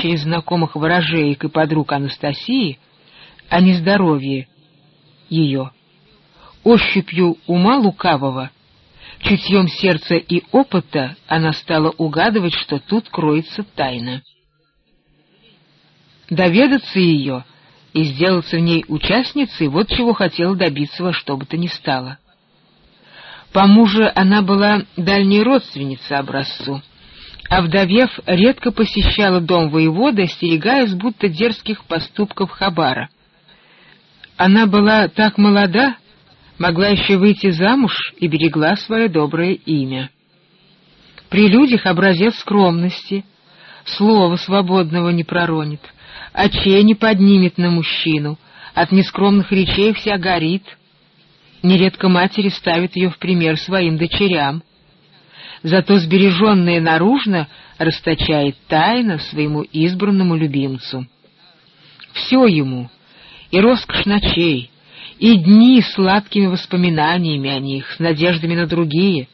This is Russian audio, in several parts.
через знакомых ворожеек и подруг Анастасии о нездоровье ее. Ощупью ума лукавого, чутьем сердца и опыта она стала угадывать, что тут кроется тайна. Доведаться ее и сделаться в ней участницей — вот чего хотела добиться во что бы то ни стало. По мужу она была дальней родственницей образцу, а вдовев редко посещала дом воевода, остерегаясь будто дерзких поступков Хабара. Она была так молода, могла еще выйти замуж и берегла свое доброе имя. При людях образец скромности, слова свободного не проронит, очей не поднимет на мужчину, от нескромных речей вся горит. Нередко матери ставят ее в пример своим дочерям. Зато сбереженная наружно расточает тайно своему избранному любимцу. Все ему, и роскошь ночей, и дни с сладкими воспоминаниями о них, с надеждами на другие,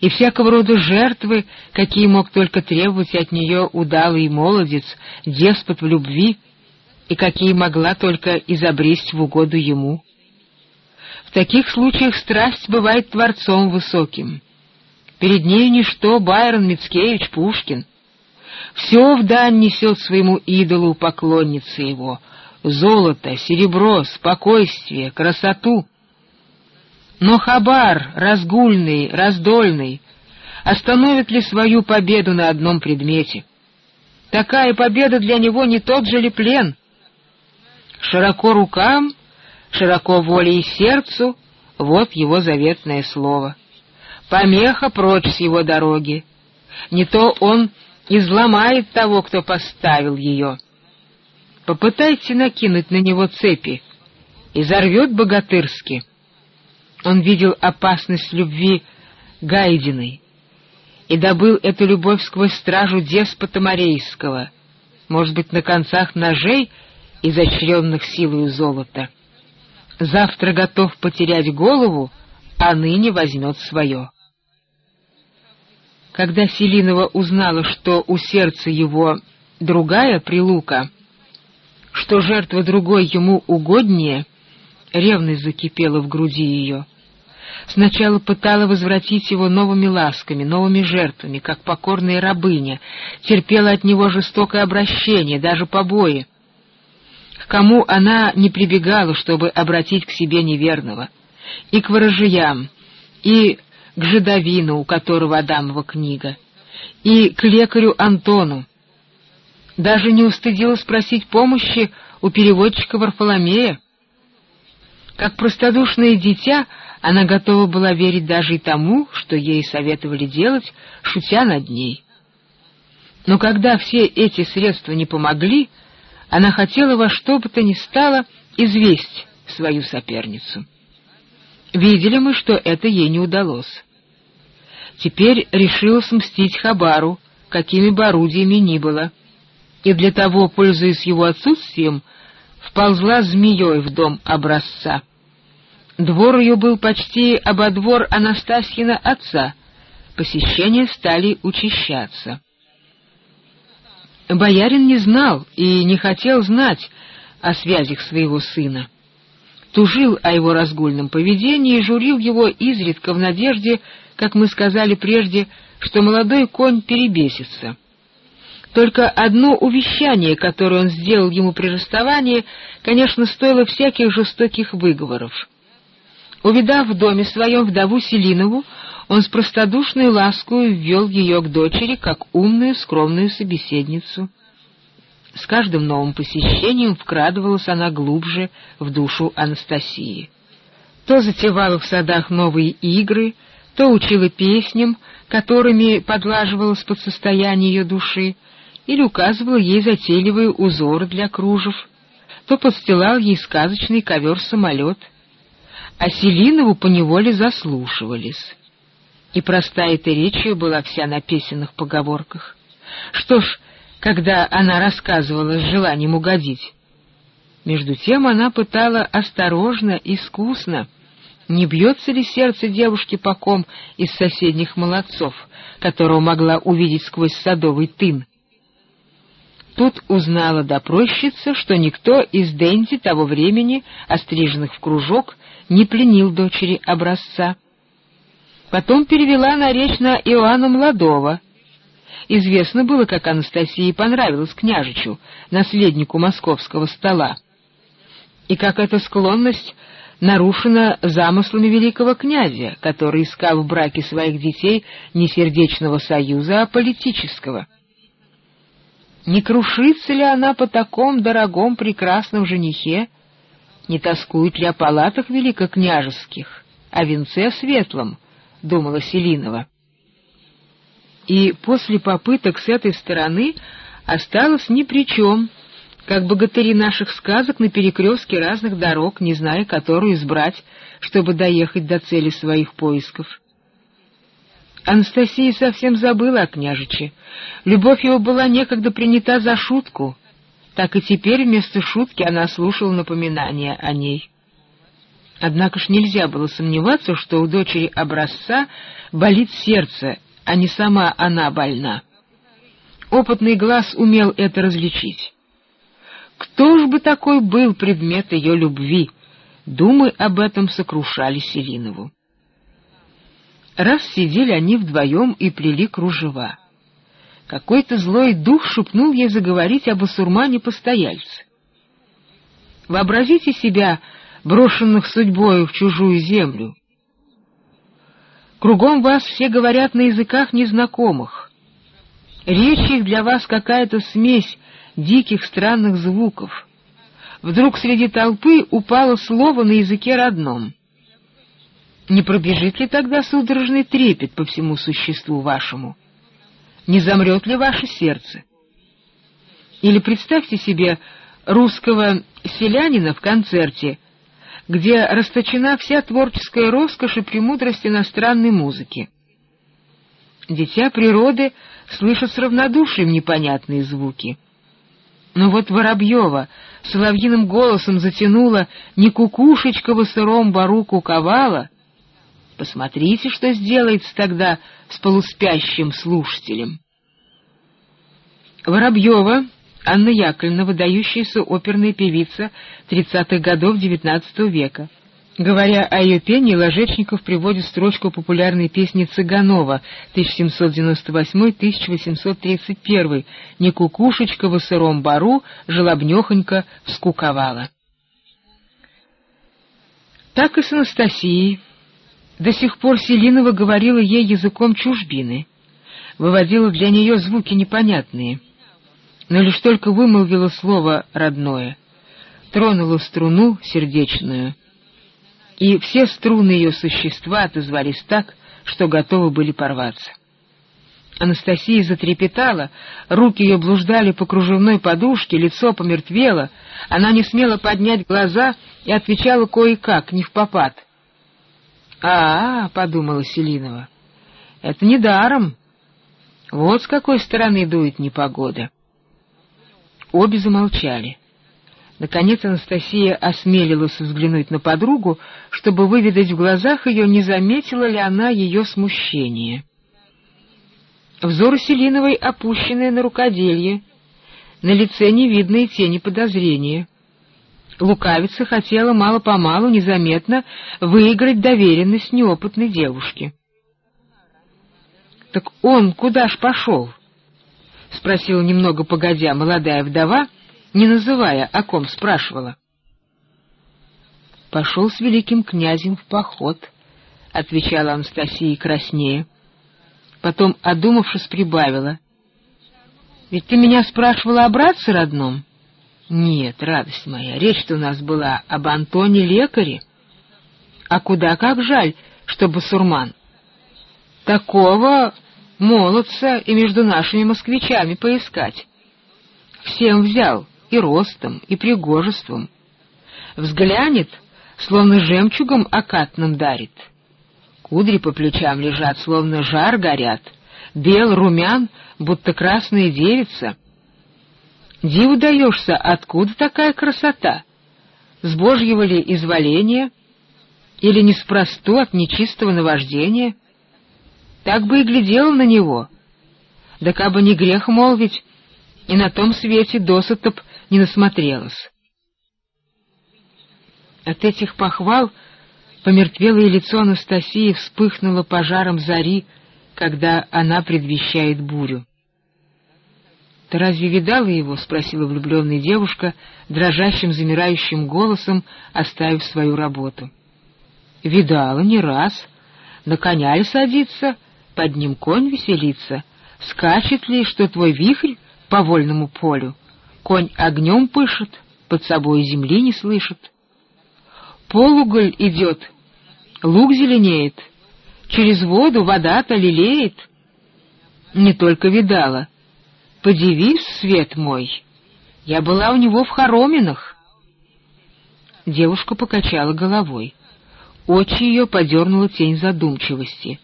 и всякого рода жертвы, какие мог только требовать от нее удалый молодец, деспот в любви, и какие могла только изобресть в угоду ему. В таких случаях страсть бывает творцом высоким. Перед нею ничто Байрон, Мицкевич, Пушкин. Все в дань несет своему идолу поклонница его — золото, серебро, спокойствие, красоту. Но Хабар, разгульный, раздольный, остановит ли свою победу на одном предмете? Такая победа для него не тот же ли плен? Широко рукам, широко воле и сердцу — вот его заветное слово. Помеха прочь с его дороги. Не то он изломает того, кто поставил ее. Попытайте накинуть на него цепи, и зарвет богатырски. Он видел опасность любви Гайдиной и добыл эту любовь сквозь стражу деспота Морейского, может быть, на концах ножей, изощренных силою золота. Завтра готов потерять голову, а ныне возьмет свое. Когда Селинова узнала, что у сердца его другая прилука — что жертва другой ему угоднее, ревность закипела в груди ее. Сначала пытала возвратить его новыми ласками, новыми жертвами, как покорная рабыня, терпела от него жестокое обращение, даже побои. К кому она не прибегала, чтобы обратить к себе неверного? И к ворожьям, и к жидовину, у которого Адамова книга, и к лекарю Антону, даже не устыдила спросить помощи у переводчика Варфоломея. Как простодушное дитя, она готова была верить даже и тому, что ей советовали делать, шутя над ней. Но когда все эти средства не помогли, она хотела во что бы то ни стало известь свою соперницу. Видели мы, что это ей не удалось. Теперь решилась мстить Хабару, какими бы орудиями ни было — и для того, пользуясь его отсутствием, вползла змеей в дом образца. Двор ее был почти ободвор Анастасьина отца, посещения стали учащаться. Боярин не знал и не хотел знать о связях своего сына. Тужил о его разгульном поведении и журил его изредка в надежде, как мы сказали прежде, что молодой конь перебесится — только одно увещание, которое он сделал ему при расставании, конечно, стоило всяких жестоких выговоров. Увидав в доме своем вдову Селинову, он с простодушной ласкою ввел ее к дочери, как умную, скромную собеседницу. С каждым новым посещением вкрадывалась она глубже в душу Анастасии. То затевала в садах новые игры, то учила песням, которыми подлаживалась под состояние ее души, или указывал ей затейливые узоры для кружев, то подстилал ей сказочный ковер-самолет, а Селинову поневоле заслушивались. И простая эта речь ее была вся на песенных поговорках. Что ж, когда она рассказывала с желанием угодить, между тем она пытала осторожно, искусно, не бьется ли сердце девушки по ком из соседних молодцов, которого могла увидеть сквозь садовый тын, Тут узнала допросчица, что никто из Денди того времени, остриженных в кружок, не пленил дочери образца. Потом перевела на речь на Иоанна Младова. Известно было, как Анастасии понравилась княжичу, наследнику московского стола, и как эта склонность нарушена замыслами великого князя, который искал в браке своих детей не сердечного союза, а политического. Не крушится ли она по таком дорогом прекрасном женихе? Не тоскует ли о палатах великокняжеских, о венце светлом, — думала Селинова. И после попыток с этой стороны осталась ни при чем, как богатыри наших сказок на перекрестке разных дорог, не зная, которую избрать, чтобы доехать до цели своих поисков. Анастасия совсем забыла о княжиче. Любовь его была некогда принята за шутку, так и теперь вместо шутки она слушала напоминания о ней. Однако ж нельзя было сомневаться, что у дочери образца болит сердце, а не сама она больна. Опытный глаз умел это различить. Кто ж бы такой был предмет ее любви? Думы об этом сокрушали Селинову. Раз сидели они вдвоем и плели кружева. Какой-то злой дух шепнул ей заговорить об басурмане-постояльце. Вообразите себя, брошенных судьбою в чужую землю. Кругом вас все говорят на языках незнакомых. Речь их для вас какая-то смесь диких странных звуков. Вдруг среди толпы упало слово на языке родном — не пробежит ли тогда судорожный трепет по всему существу вашему? Не замрет ли ваше сердце? Или представьте себе русского селянина в концерте, где расточена вся творческая роскошь и премудрость иностранной музыки. Дитя природы слышит с равнодушием непонятные звуки. Но вот Воробьева соловьиным голосом затянула «Не кукушечка в сыром бару куковала», Посмотрите, что сделается тогда с полуспящим слушателем. Воробьева, Анна Яковлевна, выдающаяся оперная певица 30-х годов XIX века. Говоря о ее пении, Ложечников приводит строчку популярной песни Цыганова 1798-1831 «Не кукушечка в сыром бару, желобнехонько вскуковала». Так и с Анастасией, до сих пор Селинова говорила ей языком чужбины, выводила для нее звуки непонятные, но лишь только вымолвила слово родное, тронула струну сердечную, и все струны ее существа отозвались так, что готовы были порваться. Анастасия затрепетала, руки ее блуждали по кружевной подушке, лицо помертвело, она не смела поднять глаза и отвечала кое-как, не в попад — а, -а, подумала Селинова, — это не даром. Вот с какой стороны дует непогода. Обе замолчали. Наконец Анастасия осмелилась взглянуть на подругу, чтобы выведать в глазах ее, не заметила ли она ее смущение. Взор Селиновой опущенный на рукоделье, на лице невидные тени подозрения — Лукавица хотела мало-помалу, незаметно выиграть доверенность неопытной девушки. — Так он куда ж пошел? — спросила немного погодя молодая вдова, не называя, о ком спрашивала. — Пошел с великим князем в поход, — отвечала Анастасия краснее. Потом, одумавшись, прибавила. — Ведь ты меня спрашивала о братце родном? — нет, радость моя, речь-то у нас была об Антоне лекаре. А куда как жаль, чтобы сурман. Такого молодца и между нашими москвичами поискать. Всем взял, и ростом, и пригожеством. Взглянет, словно жемчугом окатным дарит. Кудри по плечам лежат, словно жар горят, бел румян, будто красная девица — Диву даешься, откуда такая красота? С божьего ли изволения? Или неспросту от нечистого наваждения? Так бы и глядел на него. Да кабы не грех молвить, и на том свете досыта б не насмотрелась. От этих похвал помертвелое лицо Анастасии вспыхнуло пожаром зари, когда она предвещает бурю. — Ты разве видала его? — спросила влюбленная девушка, дрожащим, замирающим голосом, оставив свою работу. — Видала не раз. На коня ли садится, под ним конь веселится, скачет ли, что твой вихрь по вольному полю, конь огнем пышет, под собой земли не слышит. Полуголь идет, лук зеленеет, через воду вода-то лелеет. Не только видала. Подивись, свет мой, я была у него в хороминах. Девушка покачала головой. Очи ее подернула тень задумчивости.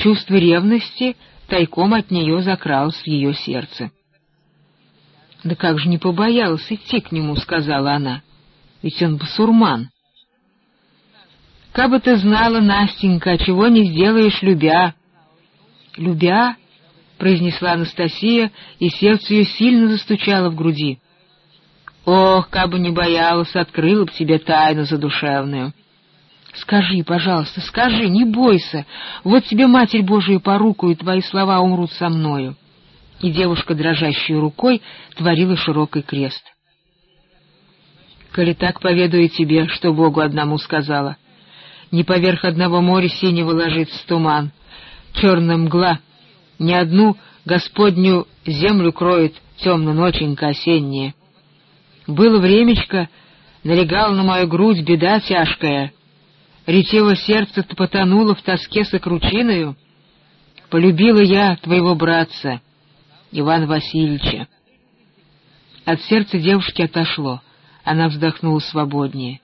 Чувство ревности тайком от нее закралось в ее сердце. — Да как же не побоялась идти к нему, — сказала она, — ведь он басурман. — Кабы ты знала, Настенька, чего не сделаешь, любя. — Любя? — произнесла Анастасия, и сердце ее сильно застучало в груди. — Ох, кабы не боялась, открыла б тебе тайну задушевную. — Скажи, пожалуйста, скажи, не бойся. Вот тебе Матерь Божия по руку, и твои слова умрут со мною. И девушка, дрожащей рукой, творила широкий крест. — Коли так поведаю тебе, что Богу одному сказала. Не поверх одного моря синего ложится туман, черная мгла, ни одну Господню землю кроет темно ноченька осенняя. Было времечко, налегал на мою грудь беда тяжкая — Ретело сердце-то потонуло в тоске с. Полюбила я твоего братца, Ивана Васильевича. От сердца девушки отошло, она вздохнула свободнее.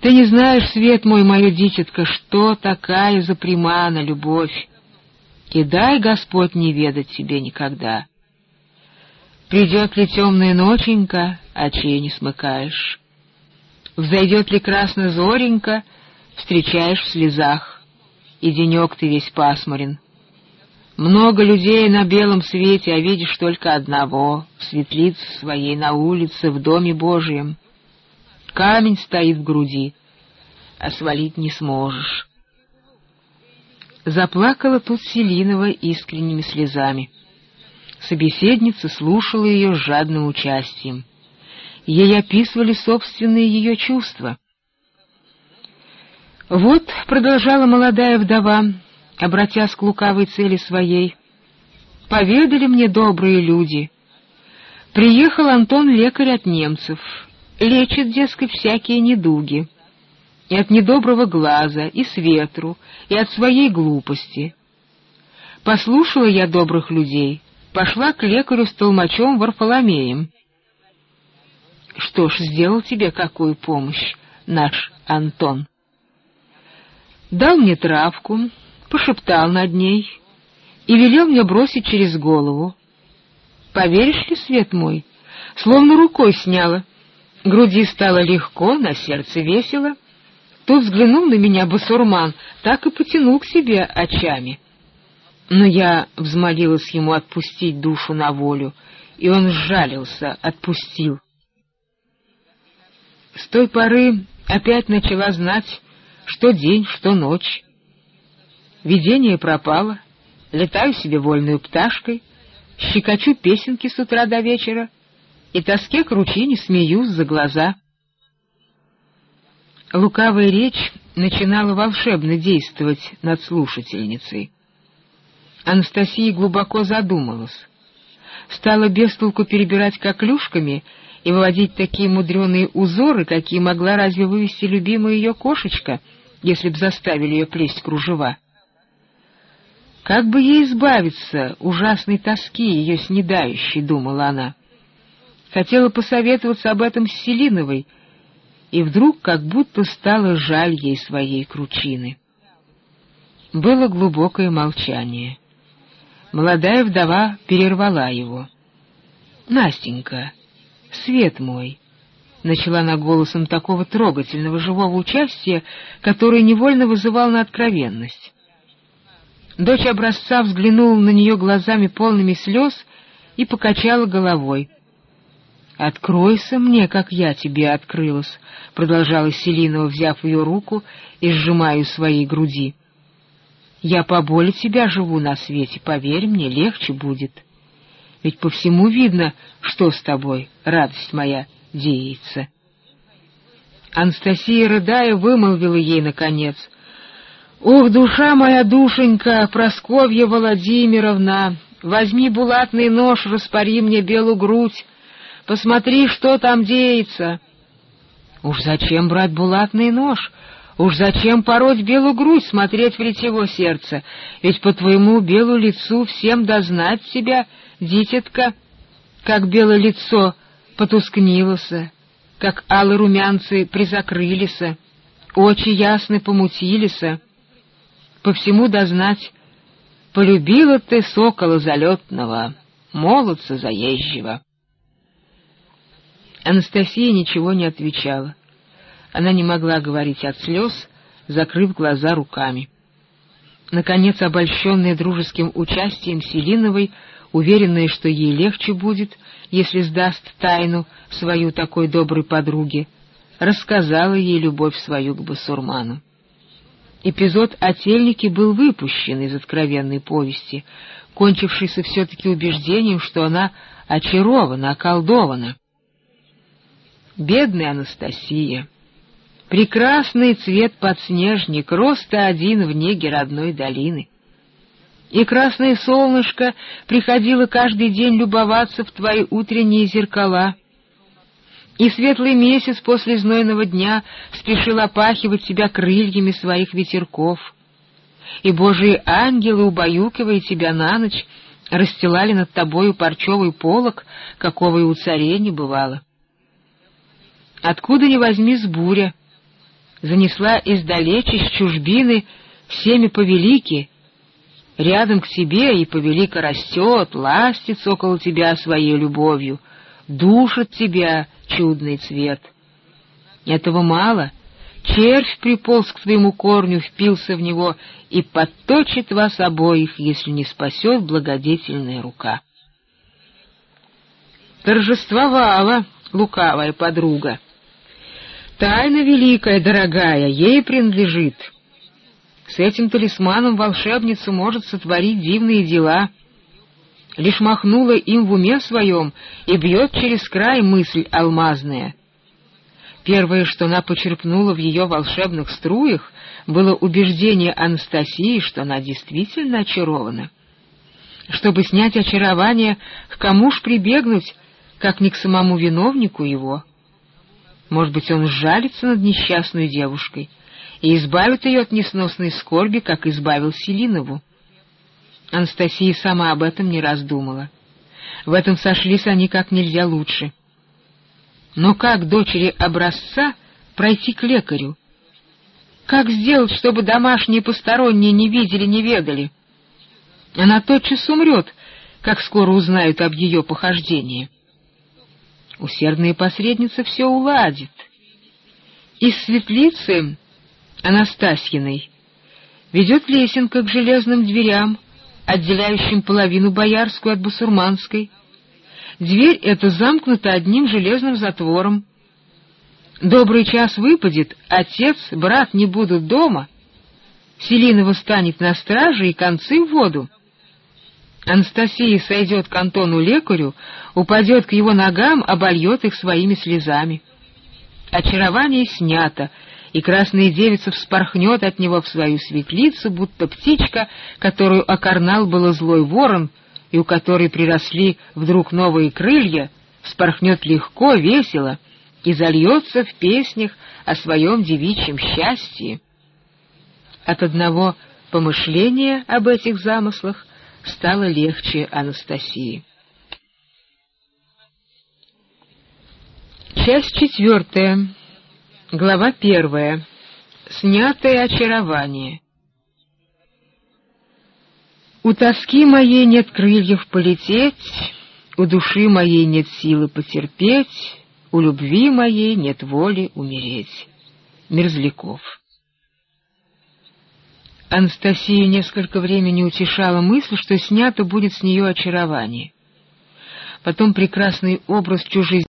Ты не знаешь, свет мой, мое дитятко, что такая за примана любовь. И дай Господь не ведать тебе никогда. Придет ли темная ноченька, очей не смыкаешь. Взойдет ли красная зоренька — встречаешь в слезах, и денек ты весь пасмурен. Много людей на белом свете, а видишь только одного, в светлице своей на улице, в доме Божьем. Камень стоит в груди, а свалить не сможешь. Заплакала тут Селинова искренними слезами. Собеседница слушала ее с жадным участием. Ей описывали собственные ее чувства — «Вот», — продолжала молодая вдова, обратясь к лукавой цели своей, — «поведали мне добрые люди. Приехал Антон лекарь от немцев, лечит, дескать, всякие недуги, и от недоброго глаза, и с ветру, и от своей глупости. Послушала я добрых людей, пошла к лекарю с толмачом Варфоломеем. Что ж, сделал тебе какую помощь наш Антон?» Дал мне травку, пошептал над ней и велел мне бросить через голову. Поверишь ли, свет мой, словно рукой сняла. Груди стало легко, на сердце весело. Тут взглянул на меня басурман, так и потянул к себе очами. Но я взмолилась ему отпустить душу на волю, и он сжалился, отпустил. С той поры опять начала знать, что день, что ночь. Видение пропало, летаю себе вольную пташкой, щекочу песенки с утра до вечера и тоске к ручине смеюсь за глаза. Лукавая речь начинала волшебно действовать над слушательницей. Анастасия глубоко задумалась. Стала без толку перебирать коклюшками и выводить такие мудреные узоры, какие могла разве вывести любимая ее кошечка — если б заставили ее плесть кружева. Как бы ей избавиться ужасной тоски ее снедающей, думала она. Хотела посоветоваться об этом с Селиновой, и вдруг как будто стало жаль ей своей кручины. Было глубокое молчание. Молодая вдова перервала его. — Настенька, свет мой, — начала она голосом такого трогательного живого участия, который невольно вызывал на откровенность. Дочь образца взглянула на нее глазами полными слез и покачала головой. «Откройся мне, как я тебе открылась», — продолжала Селинова, взяв ее руку и сжимая своей груди. «Я поболе тебя живу на свете, поверь мне, легче будет. Ведь по всему видно, что с тобой, радость моя, деется». Анастасия, рыдая, вымолвила ей наконец. «Ох, душа моя, душенька, Просковья Владимировна, возьми булатный нож, распори мне белую грудь, Посмотри, что там деется. Уж зачем брать булатный нож? Уж зачем пороть белую грудь, смотреть в литьего сердце? Ведь по твоему белу лицу всем дознать себя, дитятка, как белое лицо потускнилося, как алые румянцы призакрылись, очи ясны помутились. По всему дознать, полюбила ты сокола залетного, молодца заезжего. Анастасия ничего не отвечала. Она не могла говорить от слез, закрыв глаза руками. Наконец, обольщенная дружеским участием Селиновой, уверенная, что ей легче будет, если сдаст тайну свою такой доброй подруге, рассказала ей любовь свою к Басурману. Эпизод о тельнике был выпущен из откровенной повести, кончившийся все-таки убеждением, что она очарована, околдована. Бедная Анастасия! Прекрасный цвет подснежник, роста один в неге родной долины. И красное солнышко приходило каждый день любоваться в твои утренние зеркала. И светлый месяц после знойного дня спешил опахивать тебя крыльями своих ветерков. И божьи ангелы, убаюкивая тебя на ночь, расстилали над тобою парчевый полог, какого и у царей не бывало. Откуда ни возьмись буря, занесла издалече с чужбины всеми повелики, рядом к тебе и повелика растет, ластится около тебя своей любовью, душит тебя чудный цвет. Этого мало. Червь приполз к твоему корню, впился в него и подточит вас обоих, если не спасет благодетельная рука. Торжествовала лукавая подруга. Тайна великая, дорогая, ей принадлежит. С этим талисманом волшебница может сотворить дивные дела. Лишь махнула им в уме своем и бьет через край мысль алмазная. Первое, что она почерпнула в ее волшебных струях, было убеждение Анастасии, что она действительно очарована. Чтобы снять очарование, к кому ж прибегнуть, как не к самому виновнику его — может быть, он сжалится над несчастной девушкой и избавит ее от несносной скорби, как избавил Селинову. Анастасия сама об этом не раз думала. В этом сошлись они как нельзя лучше. Но как дочери образца пройти к лекарю? Как сделать, чтобы домашние посторонние не видели, не ведали? Она тотчас умрет, как скоро узнают об ее похождении. Усердная посредница все уладит. Из светлицы Анастасьиной ведет лесенка к железным дверям, отделяющим половину боярскую от бусурманской. Дверь эта замкнута одним железным затвором. Добрый час выпадет, отец, брат не будут дома. Селинова станет на страже и концы в воду. Анастасия сойдет к Антону-лекарю, упадет к его ногам, обольет их своими слезами. Очарование снято, и красная девица вспорхнет от него в свою светлицу, будто птичка, которую окорнал было злой ворон, и у которой приросли вдруг новые крылья, вспорхнет легко, весело и зальется в песнях о своем девичьем счастье. От одного помышления об этих замыслах стало легче Анастасии. Часть четвертая. Глава первая. Снятое очарование. У тоски моей нет крыльев полететь, у души моей нет силы потерпеть, у любви моей нет воли умереть. Мерзляков. Анастасию несколько времени утешала мысль, что снято будет с нее очарование. потом прекрасный образ чужеземца,